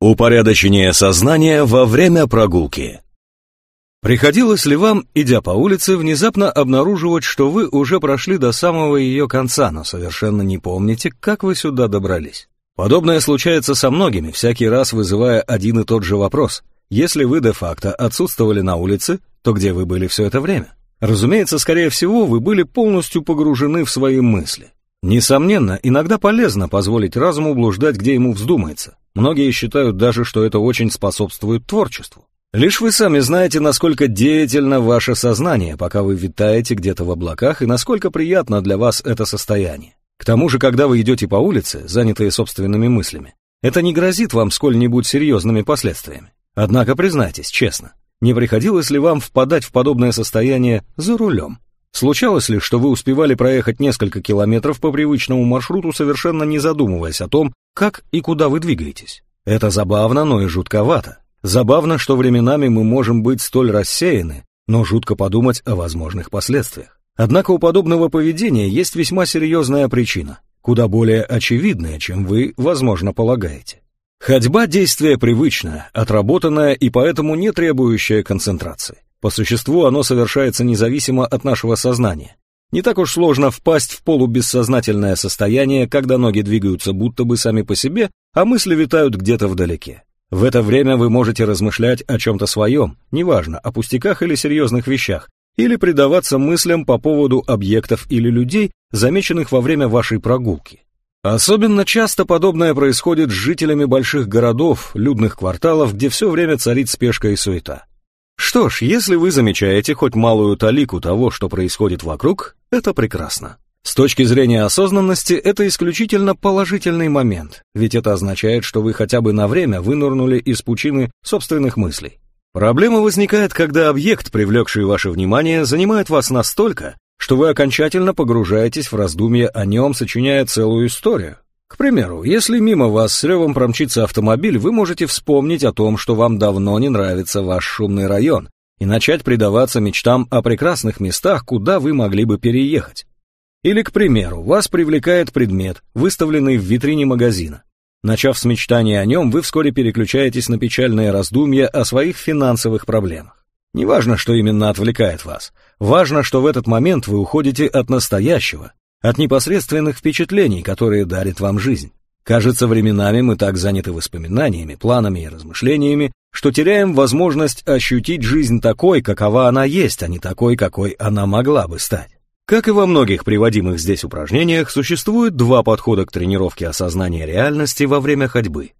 Упорядочение сознания во время прогулки. Приходилось ли вам, идя по улице, внезапно обнаруживать, что вы уже прошли до самого ее конца, но совершенно не помните, как вы сюда добрались? Подобное случается со многими, всякий раз вызывая один и тот же вопрос. Если вы де-факто отсутствовали на улице, то где вы были все это время? Разумеется, скорее всего, вы были полностью погружены в свои мысли. Несомненно, иногда полезно позволить разуму блуждать, где ему вздумается. Многие считают даже, что это очень способствует творчеству. Лишь вы сами знаете, насколько деятельно ваше сознание, пока вы витаете где-то в облаках, и насколько приятно для вас это состояние. К тому же, когда вы идете по улице, занятые собственными мыслями, это не грозит вам сколь-нибудь серьезными последствиями. Однако признайтесь честно, не приходилось ли вам впадать в подобное состояние за рулем? Случалось ли, что вы успевали проехать несколько километров по привычному маршруту, совершенно не задумываясь о том, как и куда вы двигаетесь? Это забавно, но и жутковато. Забавно, что временами мы можем быть столь рассеяны, но жутко подумать о возможных последствиях. Однако у подобного поведения есть весьма серьезная причина, куда более очевидная, чем вы, возможно, полагаете. Ходьба – действие привычное, отработанное и поэтому не требующее концентрации. По существу оно совершается независимо от нашего сознания. Не так уж сложно впасть в полубессознательное состояние, когда ноги двигаются будто бы сами по себе, а мысли витают где-то вдалеке. В это время вы можете размышлять о чем-то своем, неважно, о пустяках или серьезных вещах, или предаваться мыслям по поводу объектов или людей, замеченных во время вашей прогулки. Особенно часто подобное происходит с жителями больших городов, людных кварталов, где все время царит спешка и суета. Что ж, если вы замечаете хоть малую талику того, что происходит вокруг, это прекрасно. С точки зрения осознанности, это исключительно положительный момент, ведь это означает, что вы хотя бы на время вынырнули из пучины собственных мыслей. Проблема возникает, когда объект, привлекший ваше внимание, занимает вас настолько, что вы окончательно погружаетесь в раздумья о нем, сочиняя целую историю. К примеру, если мимо вас с ревом промчится автомобиль, вы можете вспомнить о том, что вам давно не нравится ваш шумный район, и начать предаваться мечтам о прекрасных местах, куда вы могли бы переехать. Или, к примеру, вас привлекает предмет, выставленный в витрине магазина. Начав с мечтания о нем, вы вскоре переключаетесь на печальные раздумья о своих финансовых проблемах. Неважно, что именно отвлекает вас. Важно, что в этот момент вы уходите от настоящего, от непосредственных впечатлений, которые дарит вам жизнь. Кажется, временами мы так заняты воспоминаниями, планами и размышлениями, что теряем возможность ощутить жизнь такой, какова она есть, а не такой, какой она могла бы стать. Как и во многих приводимых здесь упражнениях, существует два подхода к тренировке осознания реальности во время ходьбы.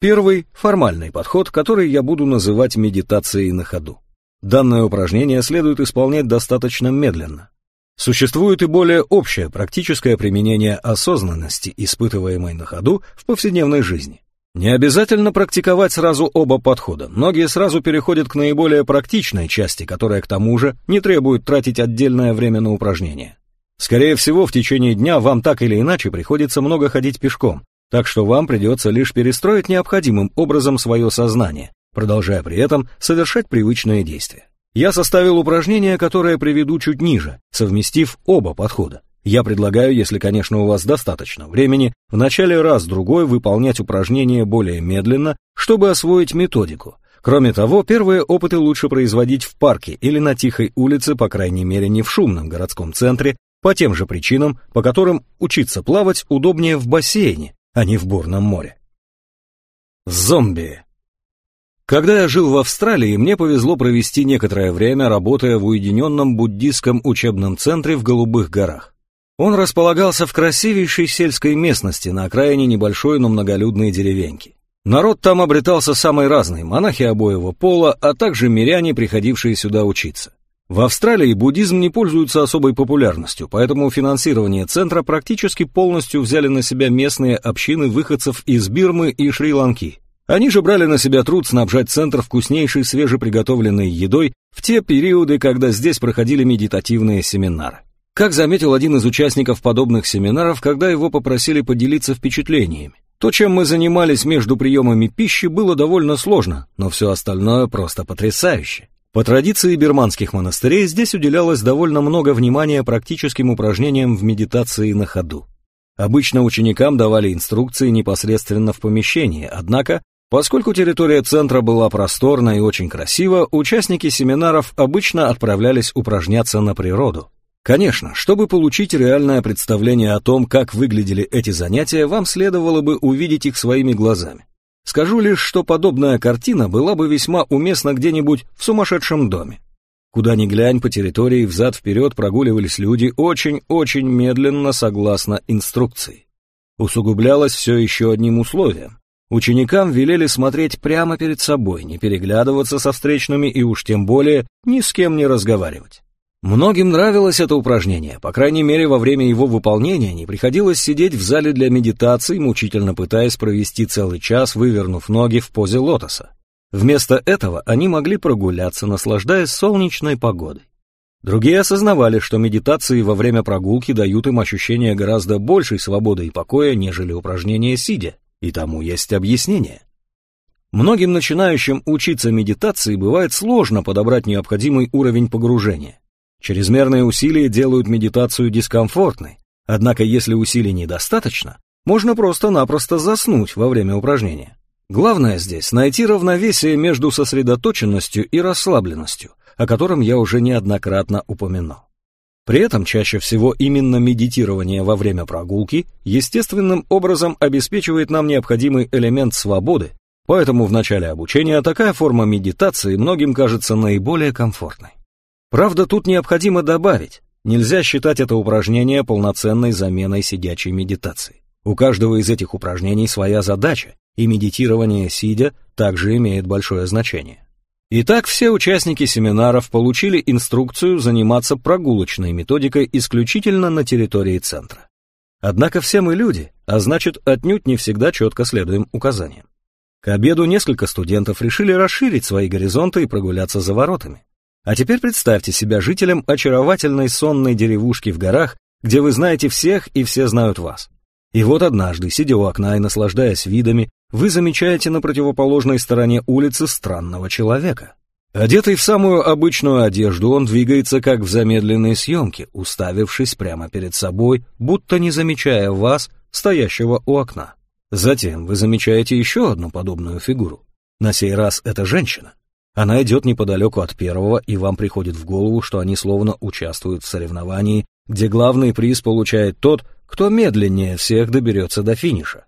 Первый – формальный подход, который я буду называть медитацией на ходу. Данное упражнение следует исполнять достаточно медленно. Существует и более общее практическое применение осознанности, испытываемой на ходу в повседневной жизни. Не обязательно практиковать сразу оба подхода. Многие сразу переходят к наиболее практичной части, которая к тому же не требует тратить отдельное время на упражнения. Скорее всего, в течение дня вам так или иначе приходится много ходить пешком, так что вам придется лишь перестроить необходимым образом свое сознание, продолжая при этом совершать привычные действия. Я составил упражнение, которое приведу чуть ниже, совместив оба подхода. Я предлагаю, если, конечно, у вас достаточно времени, в начале раз-другой выполнять упражнение более медленно, чтобы освоить методику. Кроме того, первые опыты лучше производить в парке или на тихой улице, по крайней мере не в шумном городском центре, по тем же причинам, по которым учиться плавать удобнее в бассейне, а не в бурном море. Зомби. Когда я жил в Австралии, мне повезло провести некоторое время, работая в уединенном буддийском учебном центре в Голубых горах. Он располагался в красивейшей сельской местности на окраине небольшой, но многолюдной деревеньки. Народ там обретался самый разный, монахи обоего пола, а также миряне, приходившие сюда учиться. В Австралии буддизм не пользуется особой популярностью, поэтому финансирование центра практически полностью взяли на себя местные общины выходцев из Бирмы и Шри-Ланки. Они же брали на себя труд снабжать центр вкуснейшей свежеприготовленной едой в те периоды, когда здесь проходили медитативные семинары. Как заметил один из участников подобных семинаров, когда его попросили поделиться впечатлениями. То, чем мы занимались между приемами пищи, было довольно сложно, но все остальное просто потрясающе. По традиции бирманских монастырей здесь уделялось довольно много внимания практическим упражнениям в медитации на ходу. Обычно ученикам давали инструкции непосредственно в помещении, однако Поскольку территория центра была просторна и очень красива, участники семинаров обычно отправлялись упражняться на природу. Конечно, чтобы получить реальное представление о том, как выглядели эти занятия, вам следовало бы увидеть их своими глазами. Скажу лишь, что подобная картина была бы весьма уместна где-нибудь в сумасшедшем доме. Куда ни глянь, по территории взад-вперед прогуливались люди очень-очень медленно согласно инструкции. Усугублялось все еще одним условием. Ученикам велели смотреть прямо перед собой, не переглядываться со встречными и уж тем более ни с кем не разговаривать. Многим нравилось это упражнение, по крайней мере во время его выполнения не приходилось сидеть в зале для медитации, мучительно пытаясь провести целый час, вывернув ноги в позе лотоса. Вместо этого они могли прогуляться, наслаждаясь солнечной погодой. Другие осознавали, что медитации во время прогулки дают им ощущение гораздо большей свободы и покоя, нежели упражнения сидя. И тому есть объяснение. Многим начинающим учиться медитации бывает сложно подобрать необходимый уровень погружения. Чрезмерные усилия делают медитацию дискомфортной, однако если усилий недостаточно, можно просто-напросто заснуть во время упражнения. Главное здесь найти равновесие между сосредоточенностью и расслабленностью, о котором я уже неоднократно упоминал. При этом чаще всего именно медитирование во время прогулки естественным образом обеспечивает нам необходимый элемент свободы, поэтому в начале обучения такая форма медитации многим кажется наиболее комфортной. Правда, тут необходимо добавить, нельзя считать это упражнение полноценной заменой сидячей медитации. У каждого из этих упражнений своя задача, и медитирование сидя также имеет большое значение. Итак, все участники семинаров получили инструкцию заниматься прогулочной методикой исключительно на территории центра. Однако все мы люди, а значит, отнюдь не всегда четко следуем указаниям. К обеду несколько студентов решили расширить свои горизонты и прогуляться за воротами. А теперь представьте себя жителем очаровательной сонной деревушки в горах, где вы знаете всех и все знают вас. И вот однажды, сидя у окна и наслаждаясь видами, вы замечаете на противоположной стороне улицы странного человека. Одетый в самую обычную одежду, он двигается как в замедленной съемке, уставившись прямо перед собой, будто не замечая вас, стоящего у окна. Затем вы замечаете еще одну подобную фигуру. На сей раз это женщина. Она идет неподалеку от первого, и вам приходит в голову, что они словно участвуют в соревновании, где главный приз получает тот, кто медленнее всех доберется до финиша.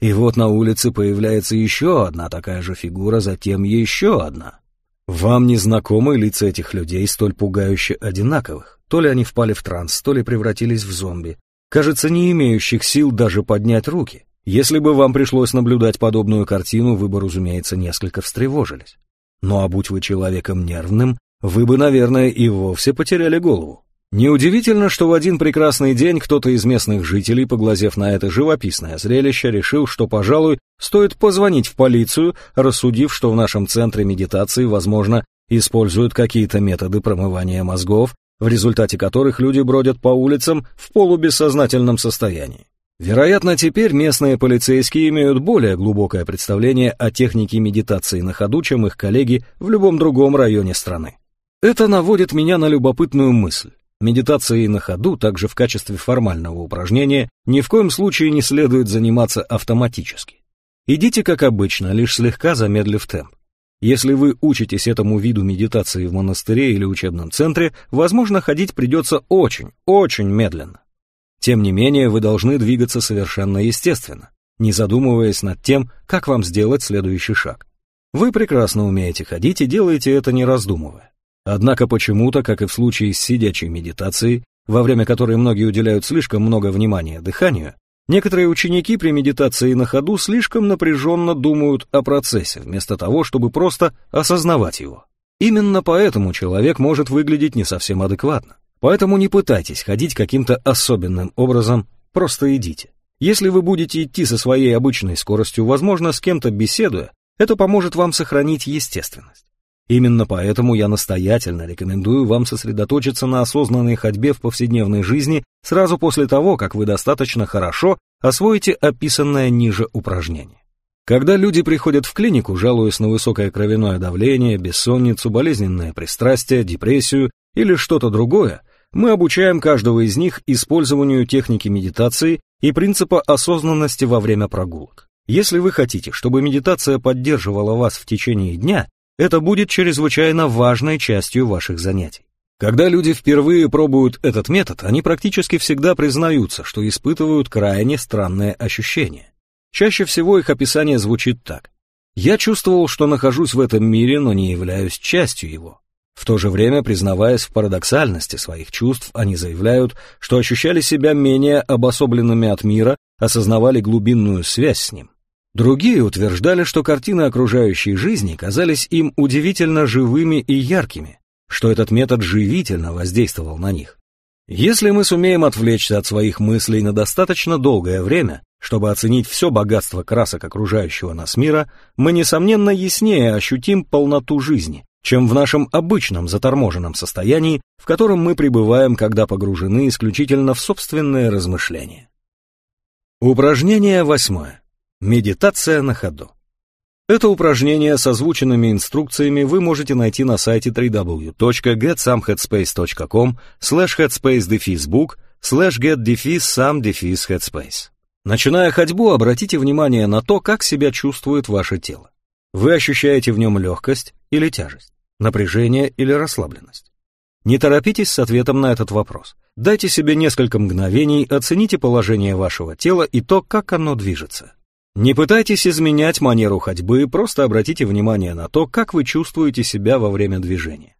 И вот на улице появляется еще одна такая же фигура, затем еще одна. Вам не знакомы лица этих людей, столь пугающе одинаковых. То ли они впали в транс, то ли превратились в зомби. Кажется, не имеющих сил даже поднять руки. Если бы вам пришлось наблюдать подобную картину, вы бы, разумеется, несколько встревожились. Ну а будь вы человеком нервным, вы бы, наверное, и вовсе потеряли голову. Неудивительно, что в один прекрасный день кто-то из местных жителей, поглазев на это живописное зрелище, решил, что, пожалуй, стоит позвонить в полицию, рассудив, что в нашем центре медитации, возможно, используют какие-то методы промывания мозгов, в результате которых люди бродят по улицам в полубессознательном состоянии. Вероятно, теперь местные полицейские имеют более глубокое представление о технике медитации на ходу, чем их коллеги в любом другом районе страны. Это наводит меня на любопытную мысль. Медитацией на ходу, также в качестве формального упражнения, ни в коем случае не следует заниматься автоматически. Идите как обычно, лишь слегка замедлив темп. Если вы учитесь этому виду медитации в монастыре или учебном центре, возможно, ходить придется очень, очень медленно. Тем не менее, вы должны двигаться совершенно естественно, не задумываясь над тем, как вам сделать следующий шаг. Вы прекрасно умеете ходить и делаете это не раздумывая. Однако почему-то, как и в случае с сидячей медитацией, во время которой многие уделяют слишком много внимания дыханию, некоторые ученики при медитации на ходу слишком напряженно думают о процессе, вместо того, чтобы просто осознавать его. Именно поэтому человек может выглядеть не совсем адекватно. Поэтому не пытайтесь ходить каким-то особенным образом, просто идите. Если вы будете идти со своей обычной скоростью, возможно, с кем-то беседуя, это поможет вам сохранить естественность. Именно поэтому я настоятельно рекомендую вам сосредоточиться на осознанной ходьбе в повседневной жизни сразу после того, как вы достаточно хорошо освоите описанное ниже упражнение. Когда люди приходят в клинику, жалуясь на высокое кровяное давление, бессонницу, болезненное пристрастие, депрессию или что-то другое, мы обучаем каждого из них использованию техники медитации и принципа осознанности во время прогулок. Если вы хотите, чтобы медитация поддерживала вас в течение дня, это будет чрезвычайно важной частью ваших занятий. Когда люди впервые пробуют этот метод, они практически всегда признаются, что испытывают крайне странное ощущение. Чаще всего их описание звучит так. «Я чувствовал, что нахожусь в этом мире, но не являюсь частью его». В то же время, признаваясь в парадоксальности своих чувств, они заявляют, что ощущали себя менее обособленными от мира, осознавали глубинную связь с ним. Другие утверждали, что картины окружающей жизни казались им удивительно живыми и яркими, что этот метод живительно воздействовал на них. Если мы сумеем отвлечься от своих мыслей на достаточно долгое время, чтобы оценить все богатство красок окружающего нас мира, мы, несомненно, яснее ощутим полноту жизни, чем в нашем обычном заторможенном состоянии, в котором мы пребываем, когда погружены исключительно в собственные размышления. Упражнение восьмое. Медитация на ходу. Это упражнение с озвученными инструкциями вы можете найти на сайте www.getsomeheadspace.com slash headspace-book slash get-some-headspace. Начиная ходьбу, обратите внимание на то, как себя чувствует ваше тело. Вы ощущаете в нем легкость или тяжесть, напряжение или расслабленность. Не торопитесь с ответом на этот вопрос. Дайте себе несколько мгновений, оцените положение вашего тела и то, как оно движется. Не пытайтесь изменять манеру ходьбы, просто обратите внимание на то, как вы чувствуете себя во время движения.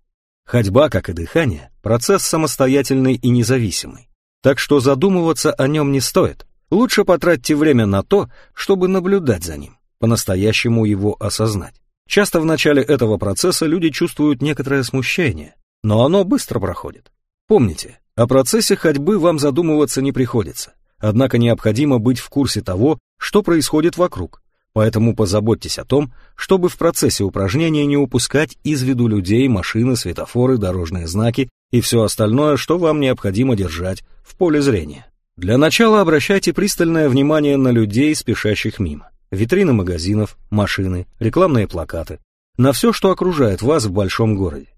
Ходьба, как и дыхание, процесс самостоятельный и независимый, так что задумываться о нем не стоит. Лучше потратьте время на то, чтобы наблюдать за ним, по-настоящему его осознать. Часто в начале этого процесса люди чувствуют некоторое смущение, но оно быстро проходит. Помните, о процессе ходьбы вам задумываться не приходится. Однако необходимо быть в курсе того, что происходит вокруг, поэтому позаботьтесь о том, чтобы в процессе упражнения не упускать из виду людей, машины, светофоры, дорожные знаки и все остальное, что вам необходимо держать в поле зрения. Для начала обращайте пристальное внимание на людей, спешащих мимо. Витрины магазинов, машины, рекламные плакаты. На все, что окружает вас в большом городе.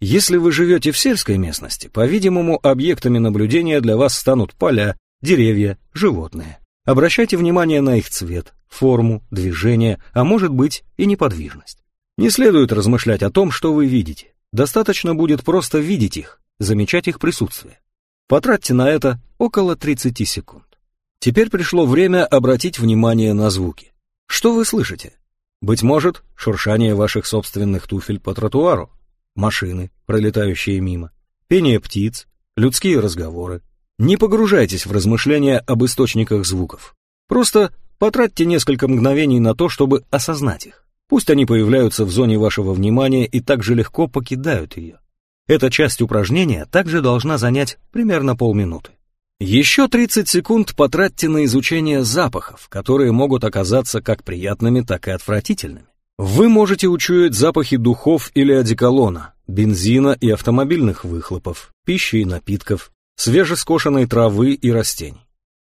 Если вы живете в сельской местности, по-видимому, объектами наблюдения для вас станут поля, деревья, животные. Обращайте внимание на их цвет, форму, движение, а может быть и неподвижность. Не следует размышлять о том, что вы видите. Достаточно будет просто видеть их, замечать их присутствие. Потратьте на это около 30 секунд. Теперь пришло время обратить внимание на звуки. Что вы слышите? Быть может, шуршание ваших собственных туфель по тротуару, машины, пролетающие мимо, пение птиц, людские разговоры, не погружайтесь в размышления об источниках звуков. Просто потратьте несколько мгновений на то, чтобы осознать их. Пусть они появляются в зоне вашего внимания и так же легко покидают ее. Эта часть упражнения также должна занять примерно полминуты. Еще 30 секунд потратьте на изучение запахов, которые могут оказаться как приятными, так и отвратительными. Вы можете учуять запахи духов или одеколона, бензина и автомобильных выхлопов, пищи и напитков, свежескошенной травы и растений.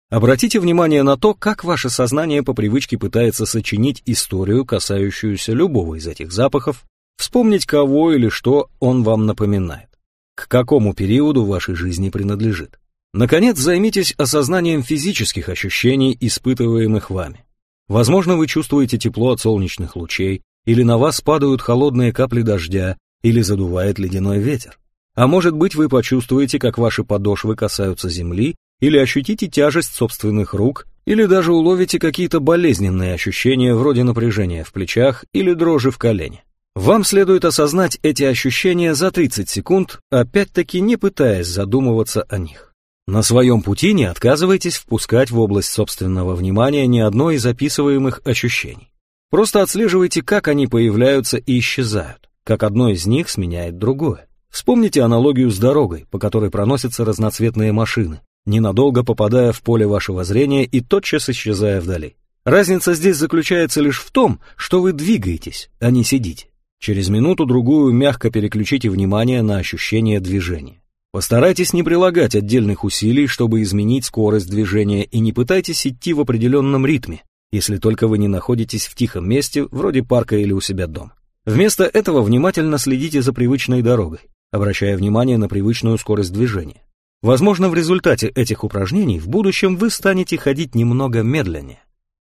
Обратите внимание на то, как ваше сознание по привычке пытается сочинить историю, касающуюся любого из этих запахов, вспомнить, кого или что он вам напоминает, к какому периоду вашей жизни принадлежит. Наконец, займитесь осознанием физических ощущений, испытываемых вами. Возможно, вы чувствуете тепло от солнечных лучей, или на вас падают холодные капли дождя, или задувает ледяной ветер. А может быть, вы почувствуете, как ваши подошвы касаются земли, или ощутите тяжесть собственных рук, или даже уловите какие-то болезненные ощущения вроде напряжения в плечах или дрожи в колене. Вам следует осознать эти ощущения за 30 секунд, опять-таки не пытаясь задумываться о них. На своем пути не отказывайтесь впускать в область собственного внимания ни одно из записываемых ощущений. Просто отслеживайте, как они появляются и исчезают, как одно из них сменяет другое. Вспомните аналогию с дорогой, по которой проносятся разноцветные машины, ненадолго попадая в поле вашего зрения и тотчас исчезая вдали. Разница здесь заключается лишь в том, что вы двигаетесь, а не сидите. Через минуту-другую мягко переключите внимание на ощущение движения. Постарайтесь не прилагать отдельных усилий, чтобы изменить скорость движения, и не пытайтесь идти в определенном ритме, если только вы не находитесь в тихом месте, вроде парка или у себя дома. Вместо этого внимательно следите за привычной дорогой обращая внимание на привычную скорость движения. Возможно, в результате этих упражнений в будущем вы станете ходить немного медленнее.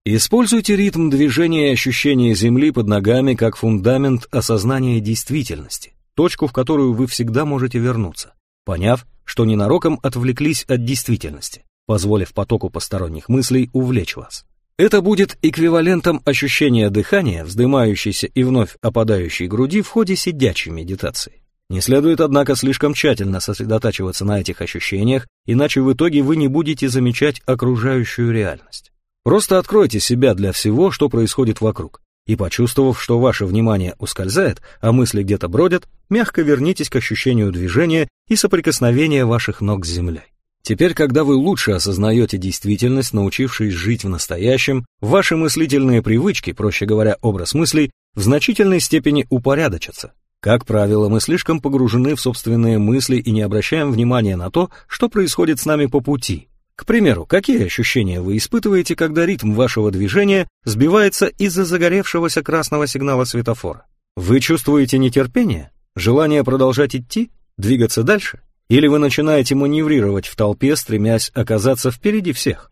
Используйте ритм движения и ощущения земли под ногами как фундамент осознания действительности, точку, в которую вы всегда можете вернуться, поняв, что ненароком отвлеклись от действительности, позволив потоку посторонних мыслей увлечь вас. Это будет эквивалентом ощущения дыхания, вздымающейся и вновь опадающей груди в ходе сидячей медитации. Не следует, однако, слишком тщательно сосредотачиваться на этих ощущениях, иначе в итоге вы не будете замечать окружающую реальность. Просто откройте себя для всего, что происходит вокруг, и почувствовав, что ваше внимание ускользает, а мысли где-то бродят, мягко вернитесь к ощущению движения и соприкосновения ваших ног с землей. Теперь, когда вы лучше осознаете действительность, научившись жить в настоящем, ваши мыслительные привычки, проще говоря, образ мыслей, в значительной степени упорядочатся. Как правило, мы слишком погружены в собственные мысли и не обращаем внимания на то, что происходит с нами по пути, к примеру, какие ощущения вы испытываете, когда ритм вашего движения сбивается из-за загоревшегося красного сигнала светофора? Вы чувствуете нетерпение? Желание продолжать идти? Двигаться дальше? Или вы начинаете маневрировать в толпе, стремясь оказаться впереди всех?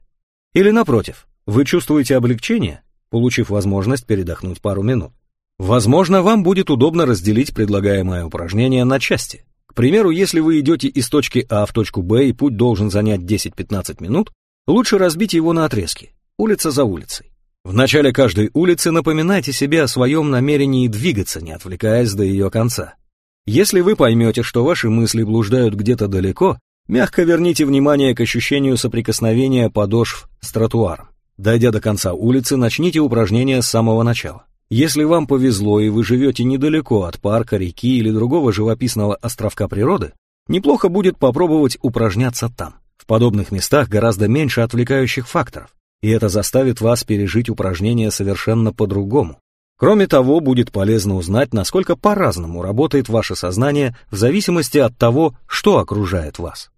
Или напротив, вы чувствуете облегчение, получив возможность передохнуть пару минут? Возможно, вам будет удобно разделить предлагаемое упражнение на части. К примеру, если вы идете из точки А в точку Б и путь должен занять 10-15 минут, лучше разбить его на отрезки, улица за улицей. В начале каждой улицы напоминайте себе о своем намерении двигаться, не отвлекаясь до ее конца. Если вы поймете, что ваши мысли блуждают где-то далеко, мягко верните внимание к ощущению соприкосновения подошв с тротуаром. Дойдя до конца улицы, начните упражнение с самого начала. Если вам повезло и вы живете недалеко от парка, реки или другого живописного островка природы, неплохо будет попробовать упражняться там. В подобных местах гораздо меньше отвлекающих факторов, и это заставит вас пережить упражнение совершенно по-другому. Кроме того, будет полезно узнать, насколько по-разному работает ваше сознание в зависимости от того, что окружает вас.